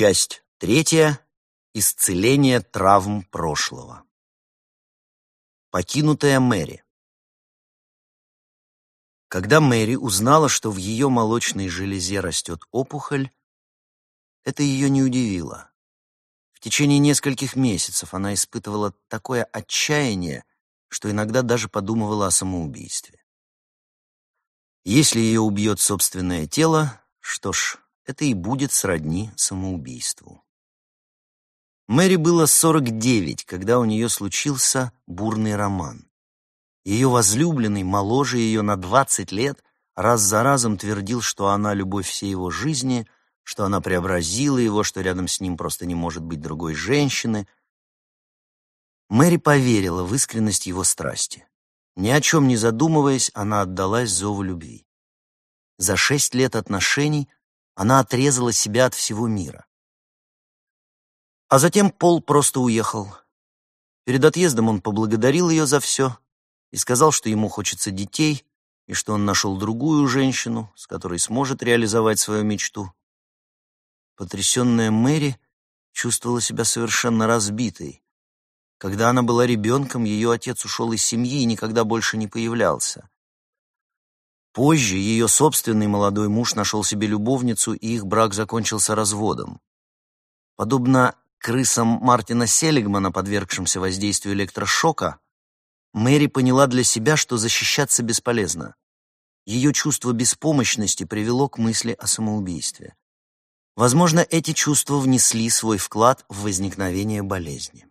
Часть третья. Исцеление травм прошлого. Покинутая Мэри. Когда Мэри узнала, что в ее молочной железе растет опухоль, это ее не удивило. В течение нескольких месяцев она испытывала такое отчаяние, что иногда даже подумывала о самоубийстве. Если ее убьет собственное тело, что ж, это и будет сродни самоубийству. Мэри было 49, когда у нее случился бурный роман. Ее возлюбленный, моложе ее на 20 лет, раз за разом твердил, что она любовь всей его жизни, что она преобразила его, что рядом с ним просто не может быть другой женщины. Мэри поверила в искренность его страсти. Ни о чем не задумываясь, она отдалась зову любви. За шесть лет отношений она отрезала себя от всего мира. А затем Пол просто уехал. Перед отъездом он поблагодарил ее за все и сказал, что ему хочется детей, и что он нашел другую женщину, с которой сможет реализовать свою мечту. Потрясенная Мэри чувствовала себя совершенно разбитой. Когда она была ребенком, ее отец ушел из семьи и никогда больше не появлялся. Позже ее собственный молодой муж нашел себе любовницу, и их брак закончился разводом. Подобно крысам Мартина Селигмана, подвергшимся воздействию электрошока, Мэри поняла для себя, что защищаться бесполезно. Ее чувство беспомощности привело к мысли о самоубийстве. Возможно, эти чувства внесли свой вклад в возникновение болезни.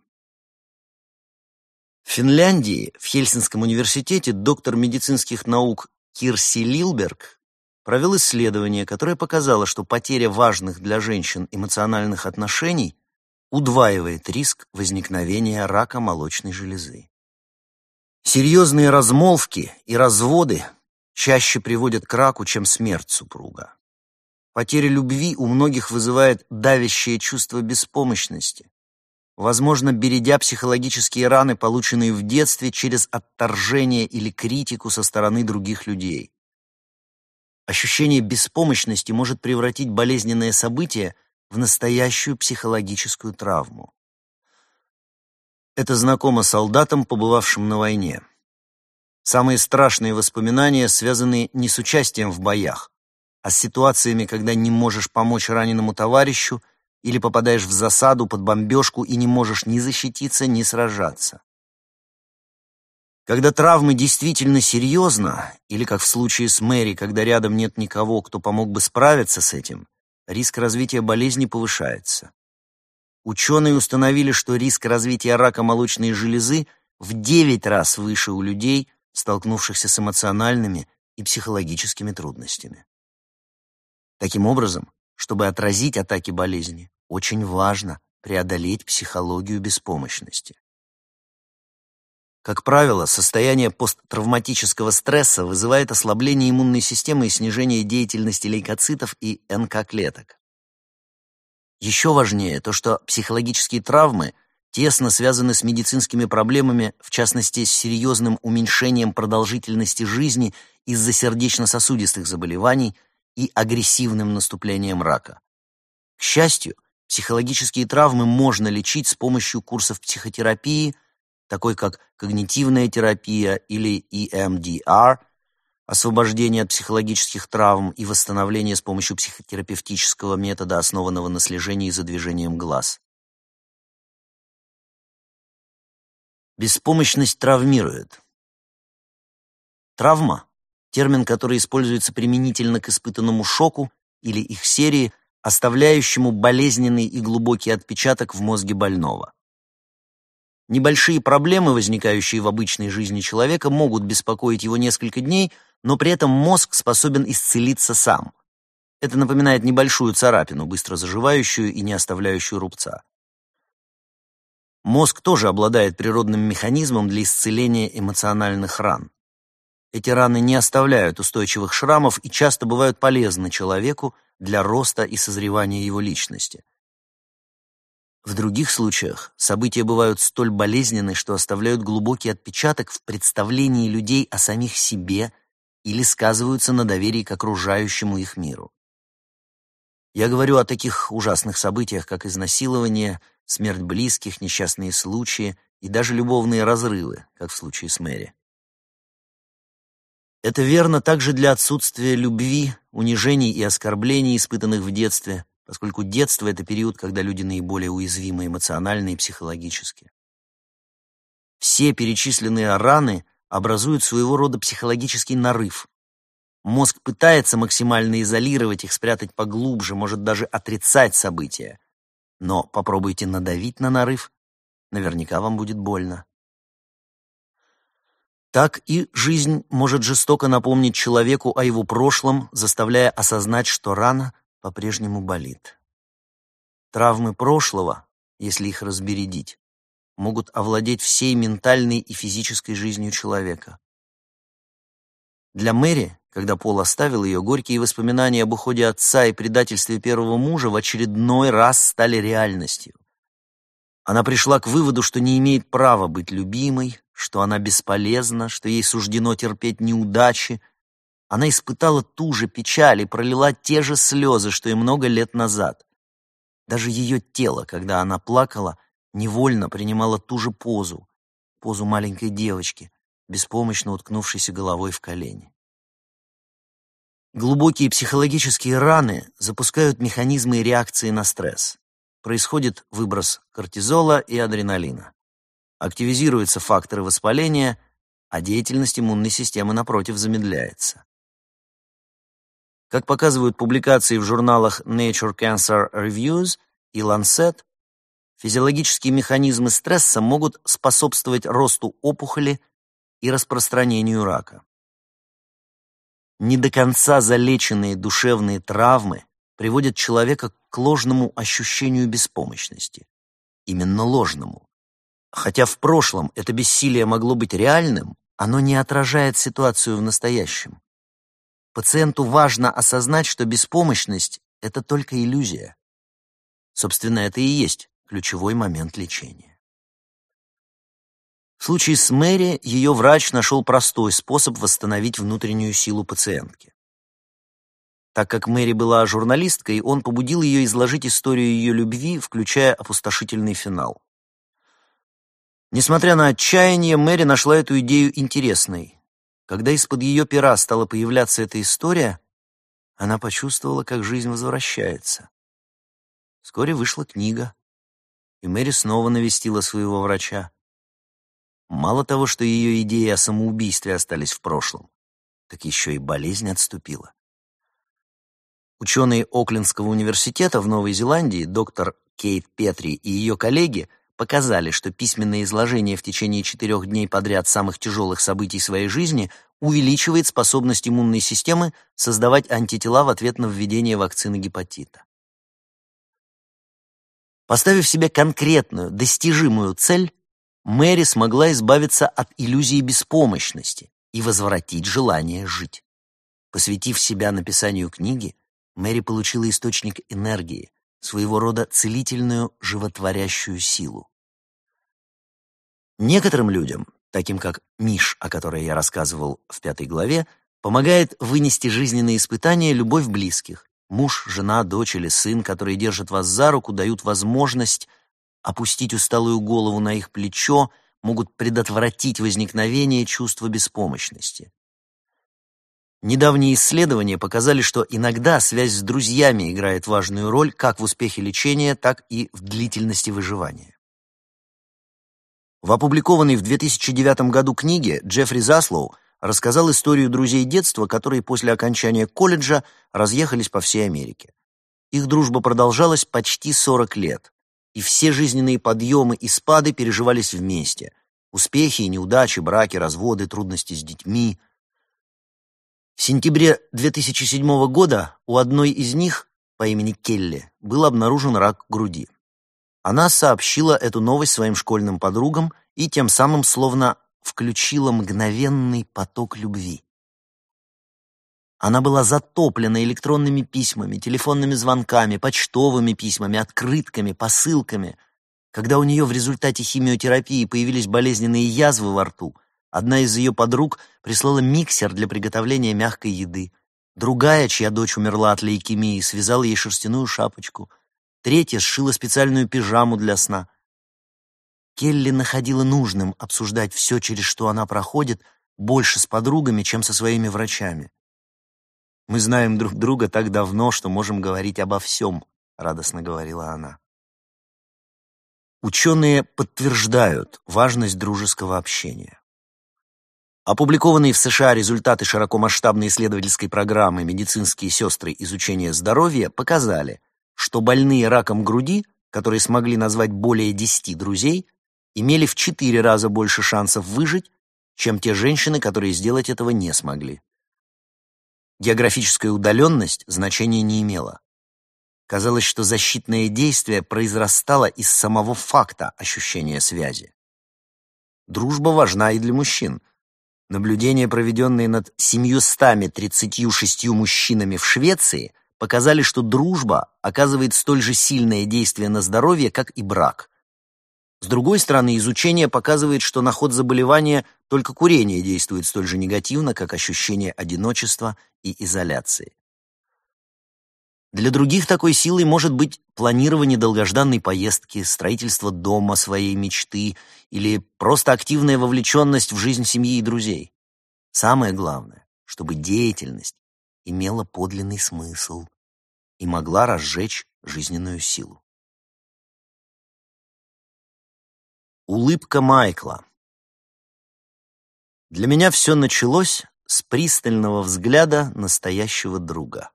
В Финляндии, в Хельсинском университете, доктор медицинских наук Кирси Лилберг провел исследование, которое показало, что потеря важных для женщин эмоциональных отношений удваивает риск возникновения рака молочной железы. Серьезные размолвки и разводы чаще приводят к раку, чем смерть супруга. Потеря любви у многих вызывает давящее чувство беспомощности, возможно, бередя психологические раны, полученные в детстве через отторжение или критику со стороны других людей. Ощущение беспомощности может превратить болезненное событие в настоящую психологическую травму. Это знакомо солдатам, побывавшим на войне. Самые страшные воспоминания связаны не с участием в боях, а с ситуациями, когда не можешь помочь раненому товарищу или попадаешь в засаду под бомбежку и не можешь ни защититься, ни сражаться. Когда травмы действительно серьезно, или как в случае с Мэри, когда рядом нет никого, кто помог бы справиться с этим, риск развития болезни повышается. Ученые установили, что риск развития рака молочной железы в 9 раз выше у людей, столкнувшихся с эмоциональными и психологическими трудностями. Таким образом, чтобы отразить атаки болезни, очень важно преодолеть психологию беспомощности. Как правило, состояние посттравматического стресса вызывает ослабление иммунной системы и снижение деятельности лейкоцитов и НК-клеток. Еще важнее то, что психологические травмы тесно связаны с медицинскими проблемами, в частности, с серьезным уменьшением продолжительности жизни из-за сердечно-сосудистых заболеваний – и агрессивным наступлением рака. К счастью, психологические травмы можно лечить с помощью курсов психотерапии, такой как когнитивная терапия или EMDR, освобождение от психологических травм и восстановление с помощью психотерапевтического метода, основанного на слежении за движением глаз. Беспомощность травмирует. Травма термин, который используется применительно к испытанному шоку или их серии, оставляющему болезненный и глубокий отпечаток в мозге больного. Небольшие проблемы, возникающие в обычной жизни человека, могут беспокоить его несколько дней, но при этом мозг способен исцелиться сам. Это напоминает небольшую царапину, быстро заживающую и не оставляющую рубца. Мозг тоже обладает природным механизмом для исцеления эмоциональных ран. Эти раны не оставляют устойчивых шрамов и часто бывают полезны человеку для роста и созревания его личности. В других случаях события бывают столь болезненны, что оставляют глубокий отпечаток в представлении людей о самих себе или сказываются на доверии к окружающему их миру. Я говорю о таких ужасных событиях, как изнасилование, смерть близких, несчастные случаи и даже любовные разрывы, как в случае с Мэри. Это верно также для отсутствия любви, унижений и оскорблений, испытанных в детстве, поскольку детство — это период, когда люди наиболее уязвимы эмоционально и психологически. Все перечисленные раны образуют своего рода психологический нарыв. Мозг пытается максимально изолировать их, спрятать поглубже, может даже отрицать события. Но попробуйте надавить на нарыв, наверняка вам будет больно. Так и жизнь может жестоко напомнить человеку о его прошлом, заставляя осознать, что рана по-прежнему болит. Травмы прошлого, если их разбередить, могут овладеть всей ментальной и физической жизнью человека. Для Мэри, когда Пол оставил ее, горькие воспоминания об уходе отца и предательстве первого мужа в очередной раз стали реальностью. Она пришла к выводу, что не имеет права быть любимой, что она бесполезна, что ей суждено терпеть неудачи. Она испытала ту же печаль и пролила те же слезы, что и много лет назад. Даже ее тело, когда она плакала, невольно принимало ту же позу, позу маленькой девочки, беспомощно уткнувшейся головой в колени. Глубокие психологические раны запускают механизмы реакции на стресс происходит выброс кортизола и адреналина. Активизируются факторы воспаления, а деятельность иммунной системы, напротив, замедляется. Как показывают публикации в журналах Nature Cancer Reviews и Lancet, физиологические механизмы стресса могут способствовать росту опухоли и распространению рака. Не до конца залеченные душевные травмы приводят человека к ложному ощущению беспомощности. Именно ложному. Хотя в прошлом это бессилие могло быть реальным, оно не отражает ситуацию в настоящем. Пациенту важно осознать, что беспомощность — это только иллюзия. Собственно, это и есть ключевой момент лечения. В случае с Мэри ее врач нашел простой способ восстановить внутреннюю силу пациентки. Так как Мэри была журналисткой, он побудил ее изложить историю ее любви, включая опустошительный финал. Несмотря на отчаяние, Мэри нашла эту идею интересной. Когда из-под ее пера стала появляться эта история, она почувствовала, как жизнь возвращается. Вскоре вышла книга, и Мэри снова навестила своего врача. Мало того, что ее идеи о самоубийстве остались в прошлом, так еще и болезнь отступила. Ученые Оклендского университета в Новой Зеландии, доктор Кейт Петри и ее коллеги показали, что письменное изложение в течение четырех дней подряд самых тяжелых событий своей жизни увеличивает способность иммунной системы создавать антитела в ответ на введение вакцины гепатита. Поставив себе конкретную, достижимую цель, Мэри смогла избавиться от иллюзии беспомощности и возвратить желание жить. Посвятив себя написанию книги, Мэри получила источник энергии, своего рода целительную животворящую силу. Некоторым людям, таким как Миш, о которой я рассказывал в пятой главе, помогает вынести жизненные испытания любовь близких. Муж, жена, дочь или сын, которые держат вас за руку, дают возможность опустить усталую голову на их плечо, могут предотвратить возникновение чувства беспомощности. Недавние исследования показали, что иногда связь с друзьями играет важную роль как в успехе лечения, так и в длительности выживания. В опубликованной в 2009 году книге Джеффри Заслоу рассказал историю друзей детства, которые после окончания колледжа разъехались по всей Америке. Их дружба продолжалась почти 40 лет, и все жизненные подъемы и спады переживались вместе. Успехи и неудачи, браки, разводы, трудности с детьми – в сентябре 2007 года у одной из них, по имени Келли, был обнаружен рак груди. Она сообщила эту новость своим школьным подругам и тем самым словно включила мгновенный поток любви. Она была затоплена электронными письмами, телефонными звонками, почтовыми письмами, открытками, посылками. Когда у нее в результате химиотерапии появились болезненные язвы во рту – Одна из ее подруг прислала миксер для приготовления мягкой еды. Другая, чья дочь умерла от лейкемии, связала ей шерстяную шапочку. Третья сшила специальную пижаму для сна. Келли находила нужным обсуждать все, через что она проходит, больше с подругами, чем со своими врачами. «Мы знаем друг друга так давно, что можем говорить обо всем», — радостно говорила она. Ученые подтверждают важность дружеского общения. Опубликованные в США результаты широкомасштабной исследовательской программы «Медицинские сестры изучения здоровья» показали, что больные раком груди, которые смогли назвать более 10 друзей, имели в 4 раза больше шансов выжить, чем те женщины, которые сделать этого не смогли. Географическая удаленность значения не имела. Казалось, что защитное действие произрастало из самого факта ощущения связи. Дружба важна и для мужчин. Наблюдения, проведенные над 736 мужчинами в Швеции, показали, что дружба оказывает столь же сильное действие на здоровье, как и брак. С другой стороны, изучение показывает, что на ход заболевания только курение действует столь же негативно, как ощущение одиночества и изоляции. Для других такой силой может быть планирование долгожданной поездки, строительство дома своей мечты или просто активная вовлеченность в жизнь семьи и друзей. Самое главное, чтобы деятельность имела подлинный смысл и могла разжечь жизненную силу. Улыбка Майкла Для меня все началось с пристального взгляда настоящего друга.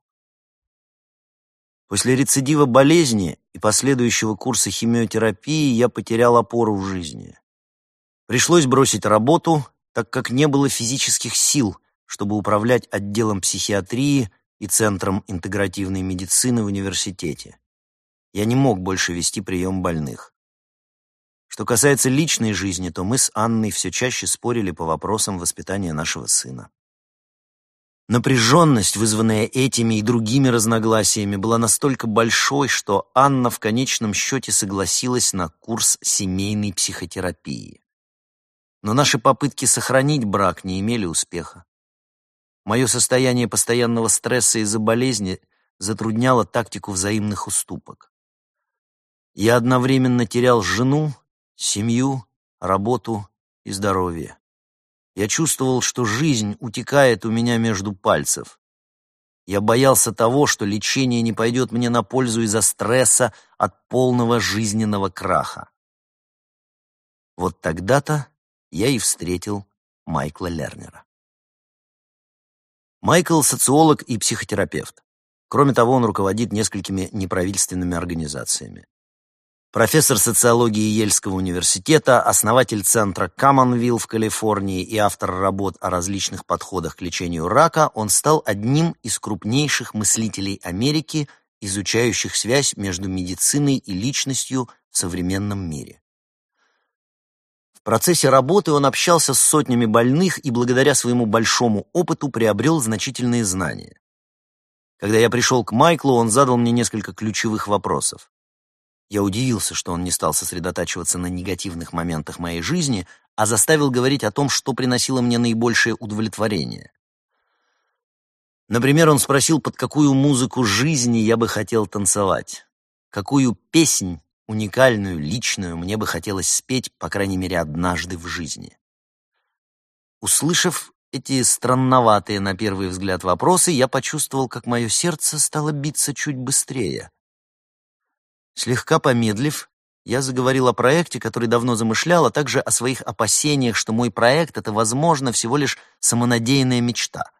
После рецидива болезни и последующего курса химиотерапии я потерял опору в жизни. Пришлось бросить работу, так как не было физических сил, чтобы управлять отделом психиатрии и Центром интегративной медицины в университете. Я не мог больше вести прием больных. Что касается личной жизни, то мы с Анной все чаще спорили по вопросам воспитания нашего сына. Напряженность, вызванная этими и другими разногласиями, была настолько большой, что Анна в конечном счете согласилась на курс семейной психотерапии. Но наши попытки сохранить брак не имели успеха. Мое состояние постоянного стресса из-за болезни затрудняло тактику взаимных уступок. Я одновременно терял жену, семью, работу и здоровье. Я чувствовал, что жизнь утекает у меня между пальцев. Я боялся того, что лечение не пойдет мне на пользу из-за стресса от полного жизненного краха. Вот тогда-то я и встретил Майкла Лернера. Майкл — социолог и психотерапевт. Кроме того, он руководит несколькими неправительственными организациями профессор социологии Йельского университета, основатель центра Commonweal в Калифорнии и автор работ о различных подходах к лечению рака, он стал одним из крупнейших мыслителей Америки, изучающих связь между медициной и личностью в современном мире. В процессе работы он общался с сотнями больных и благодаря своему большому опыту приобрел значительные знания. Когда я пришел к Майклу, он задал мне несколько ключевых вопросов. Я удивился, что он не стал сосредотачиваться на негативных моментах моей жизни, а заставил говорить о том, что приносило мне наибольшее удовлетворение. Например, он спросил, под какую музыку жизни я бы хотел танцевать, какую песнь, уникальную, личную, мне бы хотелось спеть, по крайней мере, однажды в жизни. Услышав эти странноватые на первый взгляд вопросы, я почувствовал, как мое сердце стало биться чуть быстрее. Слегка помедлив, я заговорил о проекте, который давно замышлял, а также о своих опасениях, что мой проект — это, возможно, всего лишь самонадеянная мечта.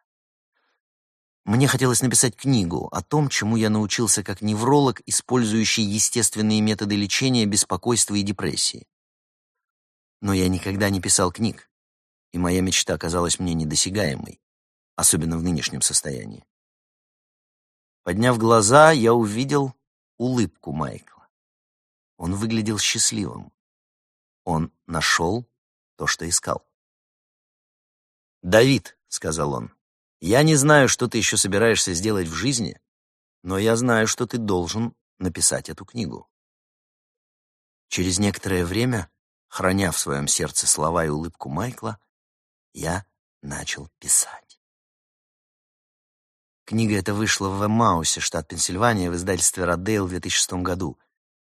Мне хотелось написать книгу о том, чему я научился как невролог, использующий естественные методы лечения беспокойства и депрессии. Но я никогда не писал книг, и моя мечта казалась мне недосягаемой, особенно в нынешнем состоянии. Подняв глаза, я увидел улыбку Майкла. Он выглядел счастливым. Он нашел то, что искал. «Давид», — сказал он, — «я не знаю, что ты еще собираешься сделать в жизни, но я знаю, что ты должен написать эту книгу». Через некоторое время, храня в своем сердце слова и улыбку Майкла, я начал писать. Книга эта вышла в Эммаусе, штат Пенсильвания, в издательстве «Родейл» в 2006 году.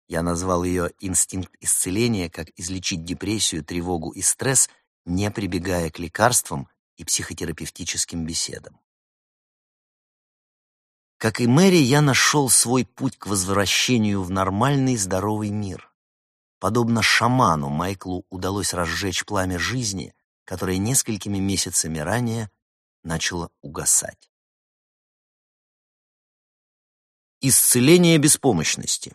Я назвал ее «Инстинкт исцеления. Как излечить депрессию, тревогу и стресс, не прибегая к лекарствам и психотерапевтическим беседам». Как и Мэри, я нашел свой путь к возвращению в нормальный здоровый мир. Подобно шаману, Майклу удалось разжечь пламя жизни, которое несколькими месяцами ранее начало угасать. Исцеление беспомощности.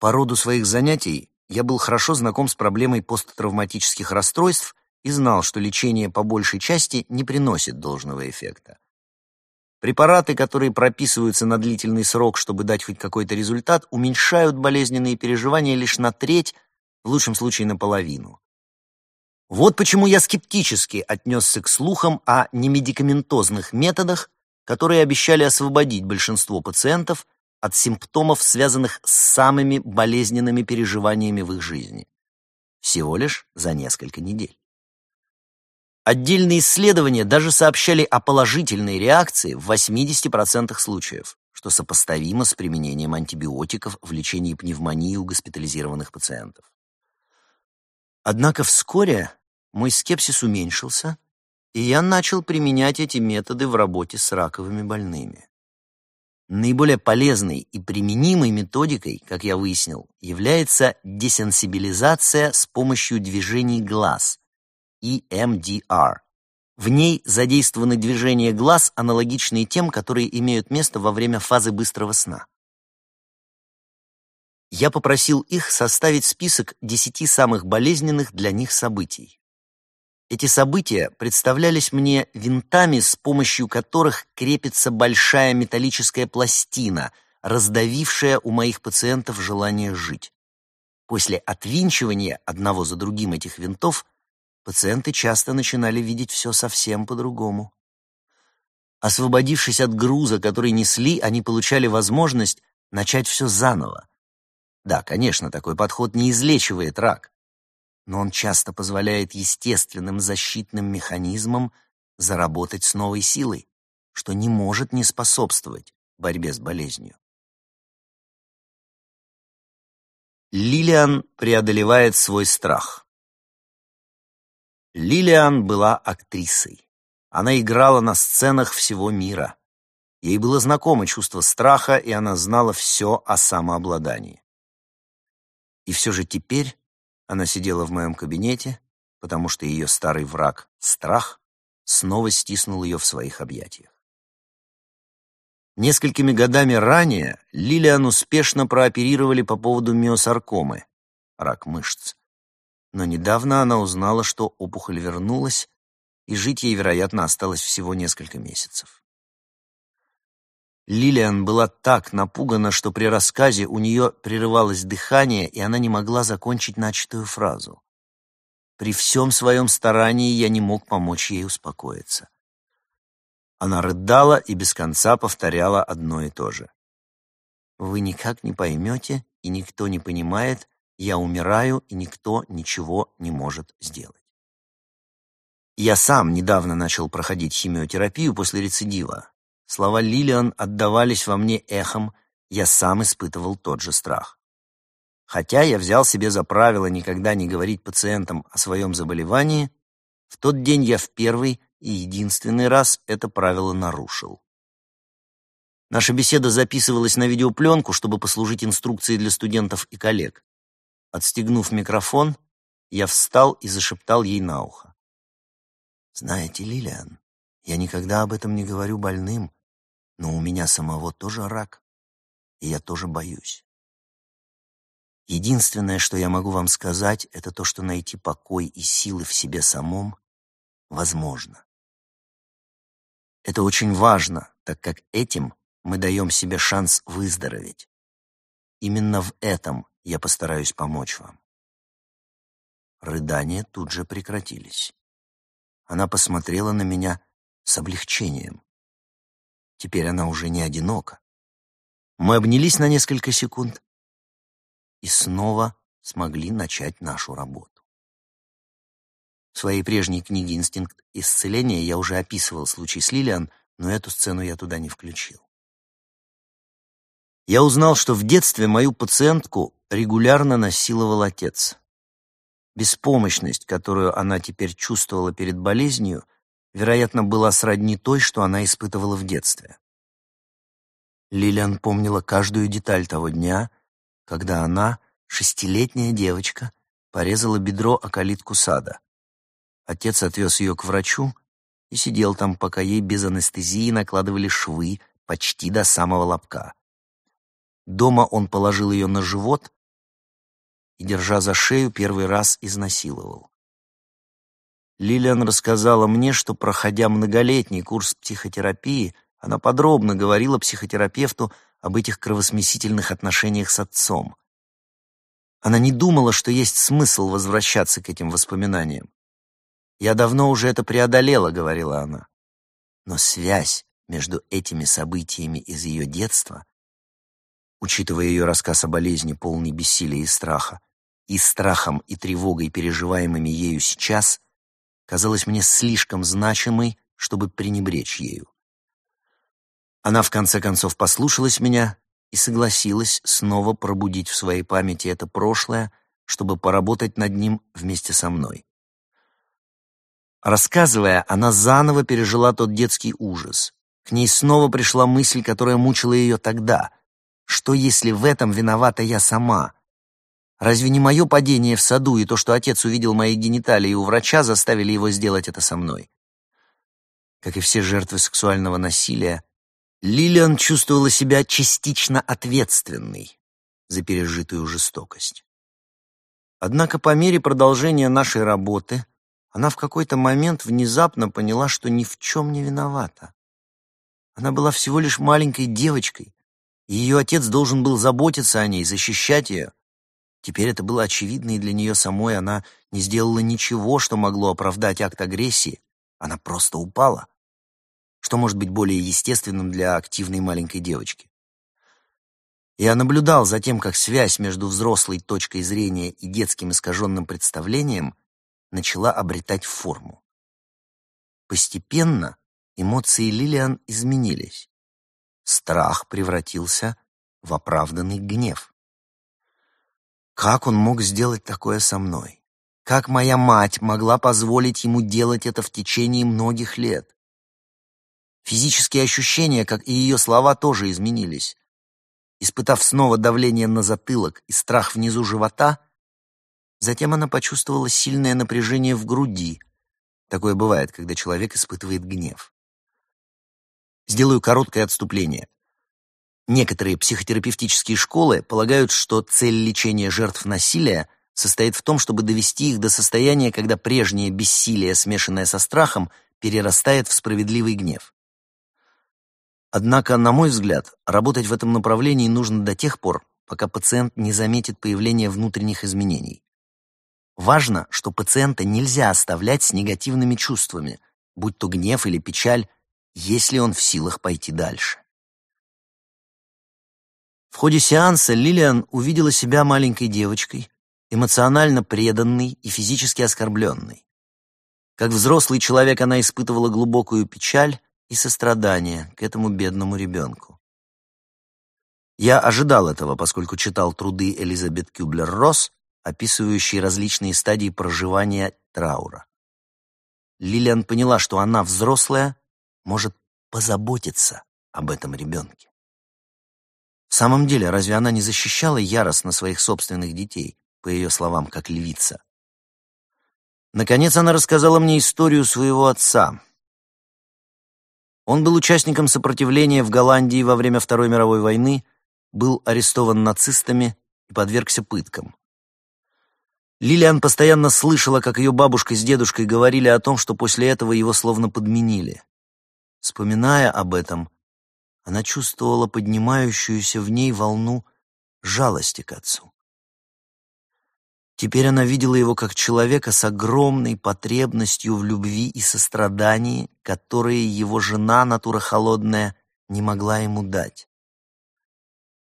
По роду своих занятий я был хорошо знаком с проблемой посттравматических расстройств и знал, что лечение по большей части не приносит должного эффекта. Препараты, которые прописываются на длительный срок, чтобы дать хоть какой-то результат, уменьшают болезненные переживания лишь на треть, в лучшем случае наполовину. Вот почему я скептически отнесся к слухам о немедикаментозных методах, которые обещали освободить большинство пациентов от симптомов, связанных с самыми болезненными переживаниями в их жизни. Всего лишь за несколько недель. Отдельные исследования даже сообщали о положительной реакции в 80% случаев, что сопоставимо с применением антибиотиков в лечении пневмонии у госпитализированных пациентов. Однако вскоре мой скепсис уменьшился, и я начал применять эти методы в работе с раковыми больными. Наиболее полезной и применимой методикой, как я выяснил, является десенсибилизация с помощью движений глаз, EMDR. В ней задействованы движения глаз, аналогичные тем, которые имеют место во время фазы быстрого сна. Я попросил их составить список десяти самых болезненных для них событий. Эти события представлялись мне винтами, с помощью которых крепится большая металлическая пластина, раздавившая у моих пациентов желание жить. После отвинчивания одного за другим этих винтов – пациенты часто начинали видеть все совсем по-другому. Освободившись от груза, который несли, они получали возможность начать все заново. Да, конечно, такой подход не излечивает рак, но он часто позволяет естественным защитным механизмам заработать с новой силой, что не может не способствовать борьбе с болезнью. Лилиан преодолевает свой страх. Лилиан была актрисой. Она играла на сценах всего мира. Ей было знакомо чувство страха, и она знала все о самообладании. И все же теперь она сидела в моем кабинете, потому что ее старый враг, страх, снова стиснул ее в своих объятиях. Несколькими годами ранее Лилиан успешно прооперировали по поводу миосаркомы, рак мышц но недавно она узнала, что опухоль вернулась, и жить ей, вероятно, осталось всего несколько месяцев. Лилиан была так напугана, что при рассказе у нее прерывалось дыхание, и она не могла закончить начатую фразу. При всем своем старании я не мог помочь ей успокоиться. Она рыдала и без конца повторяла одно и то же. «Вы никак не поймете, и никто не понимает, я умираю, и никто ничего не может сделать. Я сам недавно начал проходить химиотерапию после рецидива. Слова Лилиан отдавались во мне эхом, я сам испытывал тот же страх. Хотя я взял себе за правило никогда не говорить пациентам о своем заболевании, в тот день я в первый и единственный раз это правило нарушил. Наша беседа записывалась на видеопленку, чтобы послужить инструкцией для студентов и коллег. Отстегнув микрофон, я встал и зашептал ей на ухо. «Знаете, Лилиан, я никогда об этом не говорю больным, но у меня самого тоже рак, и я тоже боюсь. Единственное, что я могу вам сказать, это то, что найти покой и силы в себе самом возможно. Это очень важно, так как этим мы даем себе шанс выздороветь. Именно в этом я постараюсь помочь вам. Рыдания тут же прекратились. Она посмотрела на меня с облегчением. Теперь она уже не одинока. Мы обнялись на несколько секунд и снова смогли начать нашу работу. В своей прежней книге «Инстинкт исцеления» я уже описывал случай с Лилиан, но эту сцену я туда не включил. Я узнал, что в детстве мою пациентку регулярно насиловал отец. Беспомощность, которую она теперь чувствовала перед болезнью, вероятно, была сродни той, что она испытывала в детстве. Лилиан помнила каждую деталь того дня, когда она, шестилетняя девочка, порезала бедро о калитку сада. Отец отвез ее к врачу и сидел там, пока ей без анестезии накладывали швы почти до самого лобка. Дома он положил ее на живот и, держа за шею, первый раз изнасиловал. Лилиан рассказала мне, что, проходя многолетний курс психотерапии, она подробно говорила психотерапевту об этих кровосмесительных отношениях с отцом. Она не думала, что есть смысл возвращаться к этим воспоминаниям. «Я давно уже это преодолела», — говорила она. Но связь между этими событиями из ее детства, учитывая ее рассказ о болезни, полный бессилия и страха, и страхом и тревогой, переживаемыми ею сейчас, казалась мне слишком значимой, чтобы пренебречь ею. Она в конце концов послушалась меня и согласилась снова пробудить в своей памяти это прошлое, чтобы поработать над ним вместе со мной. Рассказывая, она заново пережила тот детский ужас. К ней снова пришла мысль, которая мучила ее тогда. Что если в этом виновата я сама? Разве не мое падение в саду и то, что отец увидел мои гениталии у врача, заставили его сделать это со мной? Как и все жертвы сексуального насилия, Лилиан чувствовала себя частично ответственной за пережитую жестокость. Однако по мере продолжения нашей работы она в какой-то момент внезапно поняла, что ни в чем не виновата. Она была всего лишь маленькой девочкой, и ее отец должен был заботиться о ней, защищать ее, Теперь это было очевидно и для нее самой. Она не сделала ничего, что могло оправдать акт агрессии. Она просто упала. Что может быть более естественным для активной маленькой девочки? Я наблюдал за тем, как связь между взрослой точкой зрения и детским искаженным представлением начала обретать форму. Постепенно эмоции Лилиан изменились. Страх превратился в оправданный гнев. Как он мог сделать такое со мной? Как моя мать могла позволить ему делать это в течение многих лет? Физические ощущения, как и ее слова, тоже изменились. Испытав снова давление на затылок и страх внизу живота, затем она почувствовала сильное напряжение в груди. Такое бывает, когда человек испытывает гнев. Сделаю короткое отступление. Некоторые психотерапевтические школы полагают, что цель лечения жертв насилия состоит в том, чтобы довести их до состояния, когда прежнее бессилие, смешанное со страхом, перерастает в справедливый гнев. Однако, на мой взгляд, работать в этом направлении нужно до тех пор, пока пациент не заметит появления внутренних изменений. Важно, что пациента нельзя оставлять с негативными чувствами, будь то гнев или печаль, если он в силах пойти дальше. В ходе сеанса Лилиан увидела себя маленькой девочкой, эмоционально преданной и физически оскорбленной. Как взрослый человек она испытывала глубокую печаль и сострадание к этому бедному ребенку. Я ожидал этого, поскольку читал труды Элизабет Кюблер-Росс, описывающие различные стадии проживания траура. Лилиан поняла, что она, взрослая, может позаботиться об этом ребенке. В самом деле, разве она не защищала яростно своих собственных детей, по ее словам, как львица? Наконец она рассказала мне историю своего отца. Он был участником сопротивления в Голландии во время Второй мировой войны, был арестован нацистами и подвергся пыткам. Лилиан постоянно слышала, как ее бабушка с дедушкой говорили о том, что после этого его словно подменили. Вспоминая об этом, она чувствовала поднимающуюся в ней волну жалости к отцу. Теперь она видела его как человека с огромной потребностью в любви и сострадании, которые его жена, натура холодная, не могла ему дать.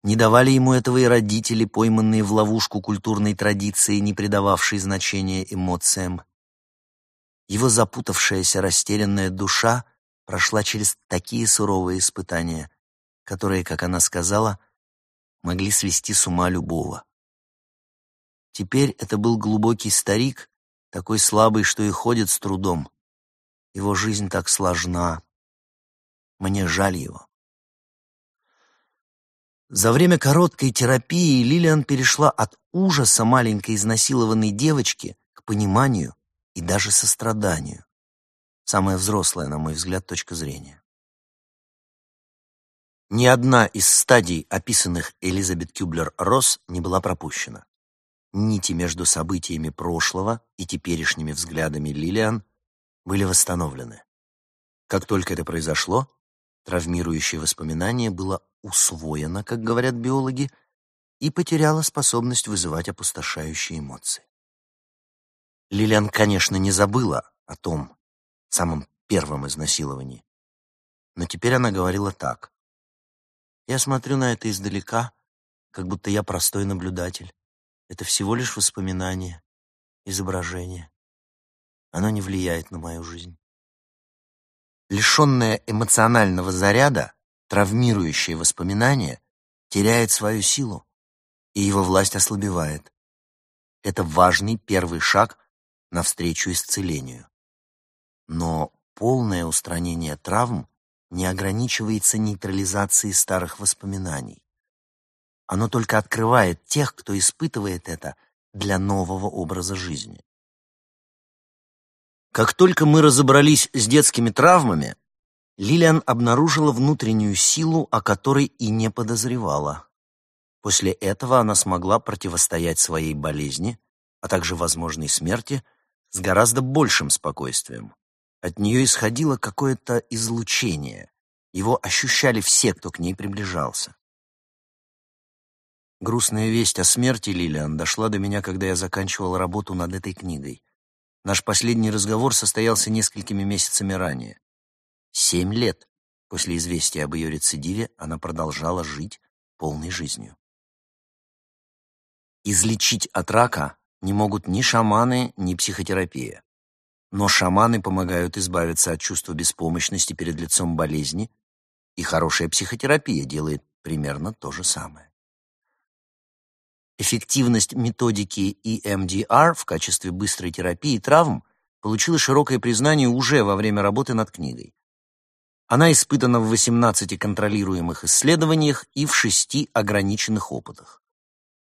Не давали ему этого и родители, пойманные в ловушку культурной традиции, не придававшей значения эмоциям. Его запутавшаяся растерянная душа прошла через такие суровые испытания, которые, как она сказала, могли свести с ума любого. Теперь это был глубокий старик, такой слабый, что и ходит с трудом. Его жизнь так сложна. Мне жаль его. За время короткой терапии Лилиан перешла от ужаса маленькой изнасилованной девочки к пониманию и даже состраданию. Самая взрослая, на мой взгляд, точка зрения. Ни одна из стадий, описанных Элизабет Кюблер-Росс, не была пропущена. Нити между событиями прошлого и теперешними взглядами Лилиан были восстановлены. Как только это произошло, травмирующее воспоминание было усвоено, как говорят биологи, и потеряло способность вызывать опустошающие эмоции. Лилиан, конечно, не забыла о том самом первом изнасиловании, но теперь она говорила так. Я смотрю на это издалека, как будто я простой наблюдатель. Это всего лишь воспоминание, изображение. Оно не влияет на мою жизнь. Лишенное эмоционального заряда, травмирующее воспоминание теряет свою силу, и его власть ослабевает. Это важный первый шаг навстречу исцелению. Но полное устранение травм не ограничивается нейтрализацией старых воспоминаний. Оно только открывает тех, кто испытывает это для нового образа жизни. Как только мы разобрались с детскими травмами, Лилиан обнаружила внутреннюю силу, о которой и не подозревала. После этого она смогла противостоять своей болезни, а также возможной смерти, с гораздо большим спокойствием. От нее исходило какое-то излучение. Его ощущали все, кто к ней приближался. Грустная весть о смерти Лилиан дошла до меня, когда я заканчивал работу над этой книгой. Наш последний разговор состоялся несколькими месяцами ранее. Семь лет после известия об ее рецидиве она продолжала жить полной жизнью. Излечить от рака не могут ни шаманы, ни психотерапия. Но шаманы помогают избавиться от чувства беспомощности перед лицом болезни, и хорошая психотерапия делает примерно то же самое. Эффективность методики EMDR в качестве быстрой терапии травм получила широкое признание уже во время работы над книгой. Она испытана в 18 контролируемых исследованиях и в 6 ограниченных опытах.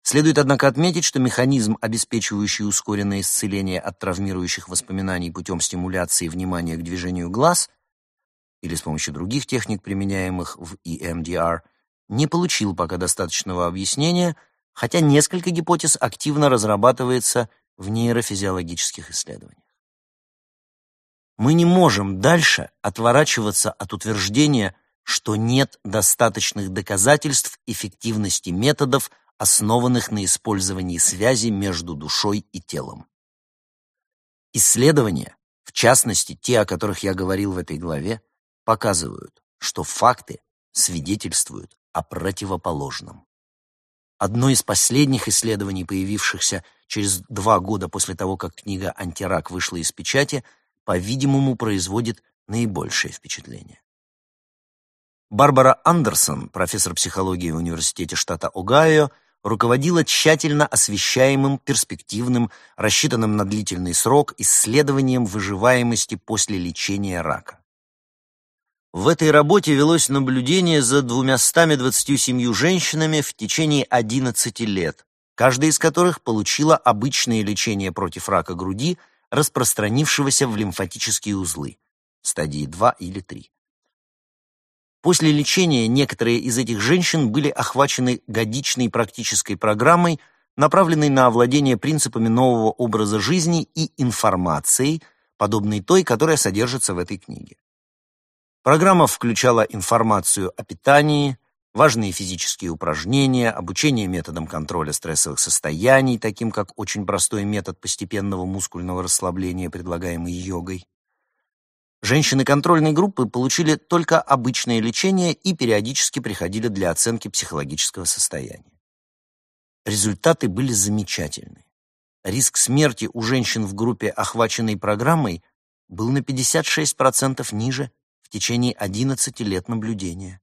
Следует, однако, отметить, что механизм, обеспечивающий ускоренное исцеление от травмирующих воспоминаний путем стимуляции внимания к движению глаз или с помощью других техник, применяемых в EMDR, не получил пока достаточного объяснения, хотя несколько гипотез активно разрабатывается в нейрофизиологических исследованиях. Мы не можем дальше отворачиваться от утверждения, что нет достаточных доказательств эффективности методов, основанных на использовании связи между душой и телом. Исследования, в частности те, о которых я говорил в этой главе, показывают, что факты свидетельствуют о противоположном. Одно из последних исследований, появившихся через два года после того, как книга «Антирак» вышла из печати, по-видимому, производит наибольшее впечатление. Барбара Андерсон, профессор психологии в Университете штата Огайо, руководила тщательно освещаемым, перспективным, рассчитанным на длительный срок исследованием выживаемости после лечения рака. В этой работе велось наблюдение за 227 женщинами в течение 11 лет, каждая из которых получила обычное лечение против рака груди, распространившегося в лимфатические узлы, стадии 2 или 3. После лечения некоторые из этих женщин были охвачены годичной практической программой, направленной на овладение принципами нового образа жизни и информацией, подобной той, которая содержится в этой книге. Программа включала информацию о питании, важные физические упражнения, обучение методам контроля стрессовых состояний, таким как очень простой метод постепенного мускульного расслабления, предлагаемый йогой, Женщины контрольной группы получили только обычное лечение и периодически приходили для оценки психологического состояния. Результаты были замечательны. Риск смерти у женщин в группе, охваченной программой, был на 56% ниже в течение 11 лет наблюдения.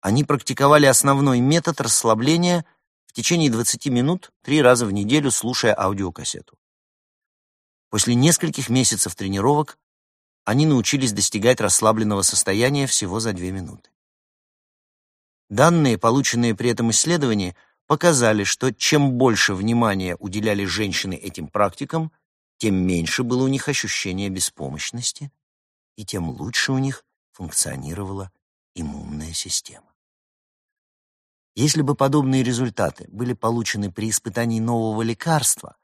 Они практиковали основной метод расслабления в течение 20 минут три раза в неделю, слушая аудиокассету. После нескольких месяцев тренировок они научились достигать расслабленного состояния всего за две минуты. Данные, полученные при этом исследовании, показали, что чем больше внимания уделяли женщины этим практикам, тем меньше было у них ощущение беспомощности, и тем лучше у них функционировала иммунная система. Если бы подобные результаты были получены при испытании нового лекарства,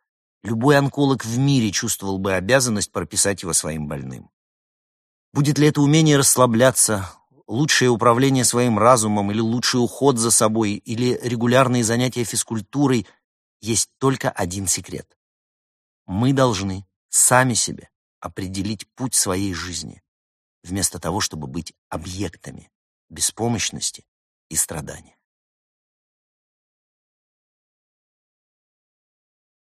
любой онколог в мире чувствовал бы обязанность прописать его своим больным. Будет ли это умение расслабляться, лучшее управление своим разумом или лучший уход за собой или регулярные занятия физкультурой, есть только один секрет. Мы должны сами себе определить путь своей жизни, вместо того, чтобы быть объектами беспомощности и страдания.